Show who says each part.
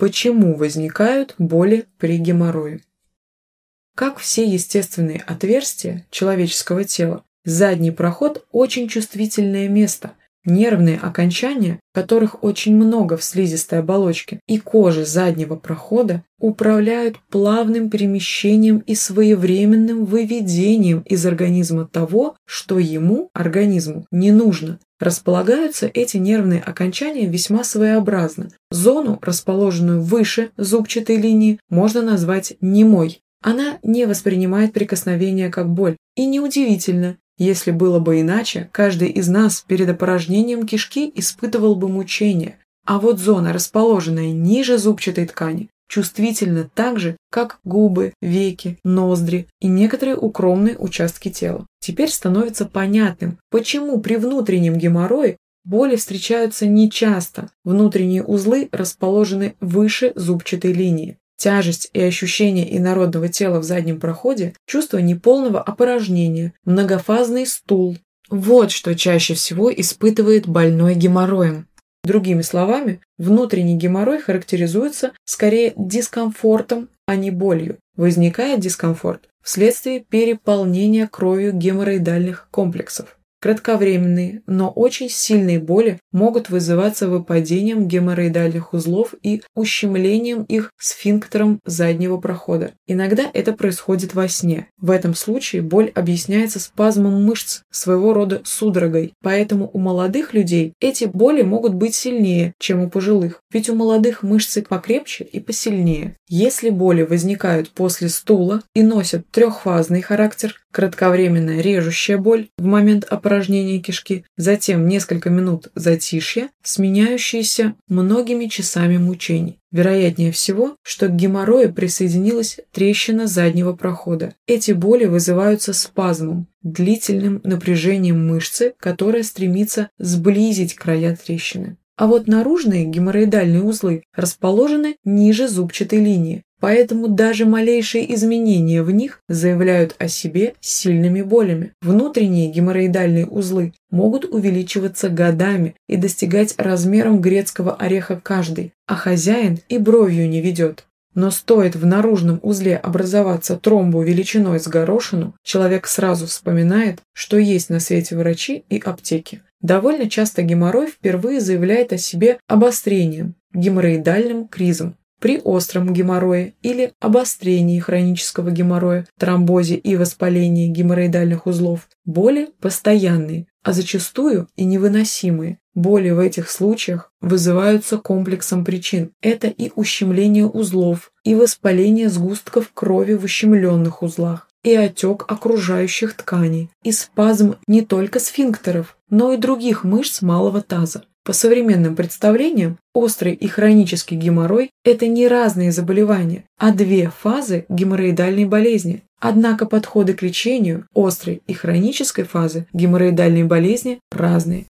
Speaker 1: Почему возникают боли при геморрое? Как все естественные отверстия человеческого тела, задний проход – очень чувствительное место. Нервные окончания, которых очень много в слизистой оболочке, и кожи заднего прохода управляют плавным перемещением и своевременным выведением из организма того, что ему, организму, не нужно. Располагаются эти нервные окончания весьма своеобразно. Зону, расположенную выше зубчатой линии, можно назвать немой. Она не воспринимает прикосновение как боль. И неудивительно, если было бы иначе, каждый из нас перед опорожнением кишки испытывал бы мучение. А вот зона, расположенная ниже зубчатой ткани, чувствительна так же, как губы, веки, ноздри и некоторые укромные участки тела. Теперь становится понятным, почему при внутреннем геморрое боли встречаются нечасто. Внутренние узлы расположены выше зубчатой линии. Тяжесть и ощущение инородного тела в заднем проходе, чувство неполного опорожнения, многофазный стул. Вот что чаще всего испытывает больной геморроем. Другими словами, внутренний геморрой характеризуется скорее дискомфортом, а не болью. Возникает дискомфорт вследствие переполнения кровью геморроидальных комплексов. Кратковременные, но очень сильные боли могут вызываться выпадением геморроидальных узлов и ущемлением их сфинктером заднего прохода. Иногда это происходит во сне. В этом случае боль объясняется спазмом мышц, своего рода судорогой. Поэтому у молодых людей эти боли могут быть сильнее, чем у пожилых. Ведь у молодых мышцы покрепче и посильнее. Если боли возникают после стула и носят трехфазный характер, кратковременная режущая боль в момент опорожнения кишки, затем несколько минут затишья, сменяющиеся многими часами мучений. Вероятнее всего, что к геморрою присоединилась трещина заднего прохода. Эти боли вызываются спазмом, длительным напряжением мышцы, которая стремится сблизить края трещины. А вот наружные геморроидальные узлы расположены ниже зубчатой линии, Поэтому даже малейшие изменения в них заявляют о себе сильными болями. Внутренние геморроидальные узлы могут увеличиваться годами и достигать размером грецкого ореха каждый, а хозяин и бровью не ведет. Но стоит в наружном узле образоваться тромбу величиной с горошину, человек сразу вспоминает, что есть на свете врачи и аптеки. Довольно часто геморрой впервые заявляет о себе обострением, геморроидальным кризом, при остром геморрое или обострении хронического геморроя, тромбозе и воспалении геморроидальных узлов боли постоянные, а зачастую и невыносимые. Боли в этих случаях вызываются комплексом причин. Это и ущемление узлов, и воспаление сгустков крови в ущемленных узлах, и отек окружающих тканей, и спазм не только сфинктеров, но и других мышц малого таза. По современным представлениям, острый и хронический геморрой – это не разные заболевания, а две фазы геморроидальной болезни. Однако подходы к лечению острой и хронической фазы геморроидальной болезни разные.